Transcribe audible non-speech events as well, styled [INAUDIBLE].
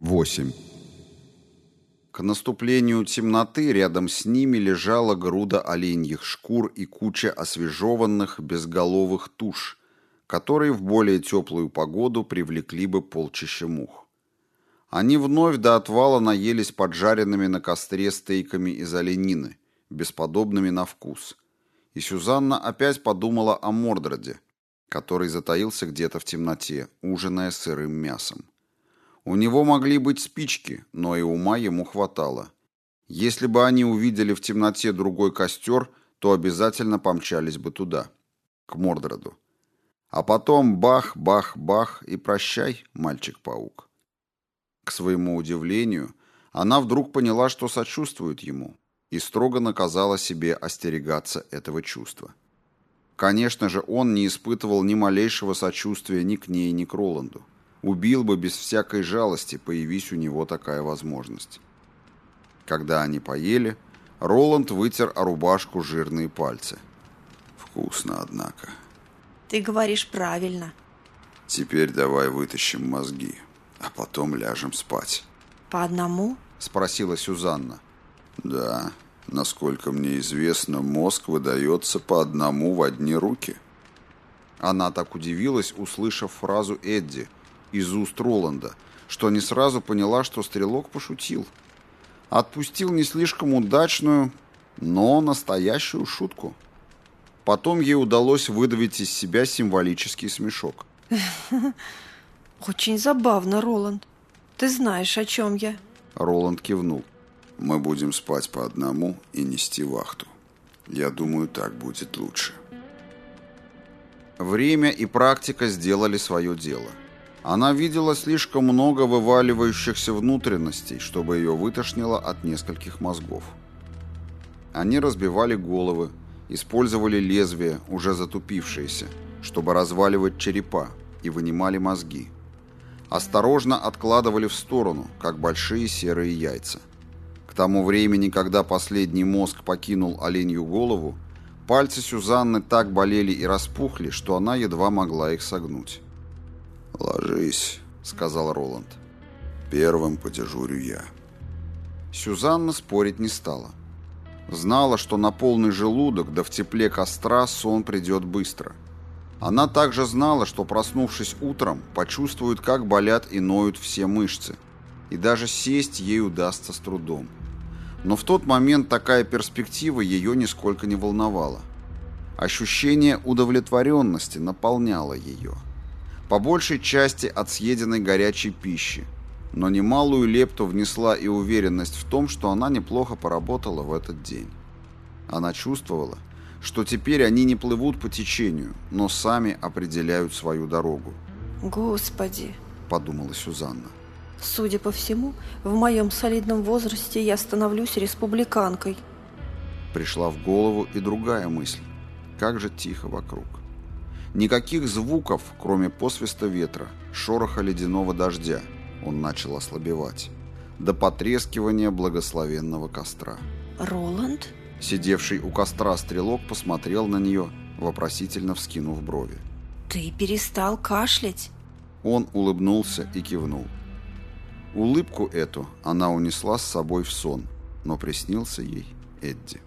8. К наступлению темноты рядом с ними лежала груда оленьих шкур и куча освежеванных безголовых туш, которые в более теплую погоду привлекли бы полчища мух. Они вновь до отвала наелись поджаренными на костре стейками из оленины, бесподобными на вкус. И Сюзанна опять подумала о Мордроде, который затаился где-то в темноте, ужиная сырым мясом. У него могли быть спички, но и ума ему хватало. Если бы они увидели в темноте другой костер, то обязательно помчались бы туда, к Мордроду. А потом бах, бах, бах и прощай, мальчик-паук. К своему удивлению, она вдруг поняла, что сочувствует ему, и строго наказала себе остерегаться этого чувства. Конечно же, он не испытывал ни малейшего сочувствия ни к ней, ни к Роланду. Убил бы без всякой жалости, появись у него такая возможность. Когда они поели, Роланд вытер о рубашку жирные пальцы. Вкусно, однако. Ты говоришь правильно. Теперь давай вытащим мозги, а потом ляжем спать. По одному? Спросила Сюзанна. Да, насколько мне известно, мозг выдается по одному в одни руки. Она так удивилась, услышав фразу Эдди, из уст Роланда, что не сразу поняла, что стрелок пошутил. Отпустил не слишком удачную, но настоящую шутку. Потом ей удалось выдавить из себя символический смешок. [LAUGHS] Очень забавно, Роланд. Ты знаешь, о чем я. Роланд кивнул. Мы будем спать по одному и нести вахту. Я думаю, так будет лучше. Время и практика сделали свое дело. Она видела слишком много вываливающихся внутренностей, чтобы ее вытошнило от нескольких мозгов. Они разбивали головы, использовали лезвия, уже затупившиеся, чтобы разваливать черепа, и вынимали мозги. Осторожно откладывали в сторону, как большие серые яйца. К тому времени, когда последний мозг покинул оленью голову, пальцы Сюзанны так болели и распухли, что она едва могла их согнуть. «Ложись», — сказал Роланд. «Первым подежурю я». Сюзанна спорить не стала. Знала, что на полный желудок, да в тепле костра сон придет быстро. Она также знала, что, проснувшись утром, почувствует, как болят и ноют все мышцы, и даже сесть ей удастся с трудом. Но в тот момент такая перспектива ее нисколько не волновала. Ощущение удовлетворенности наполняло ее по большей части от съеденной горячей пищи, но немалую лепту внесла и уверенность в том, что она неплохо поработала в этот день. Она чувствовала, что теперь они не плывут по течению, но сами определяют свою дорогу. «Господи!» – подумала Сюзанна. «Судя по всему, в моем солидном возрасте я становлюсь республиканкой». Пришла в голову и другая мысль. Как же тихо вокруг. Никаких звуков, кроме посвиста ветра, шороха ледяного дождя. Он начал ослабевать. До потрескивания благословенного костра. «Роланд?» Сидевший у костра стрелок посмотрел на нее, вопросительно вскинув брови. «Ты перестал кашлять?» Он улыбнулся и кивнул. Улыбку эту она унесла с собой в сон, но приснился ей Эдди.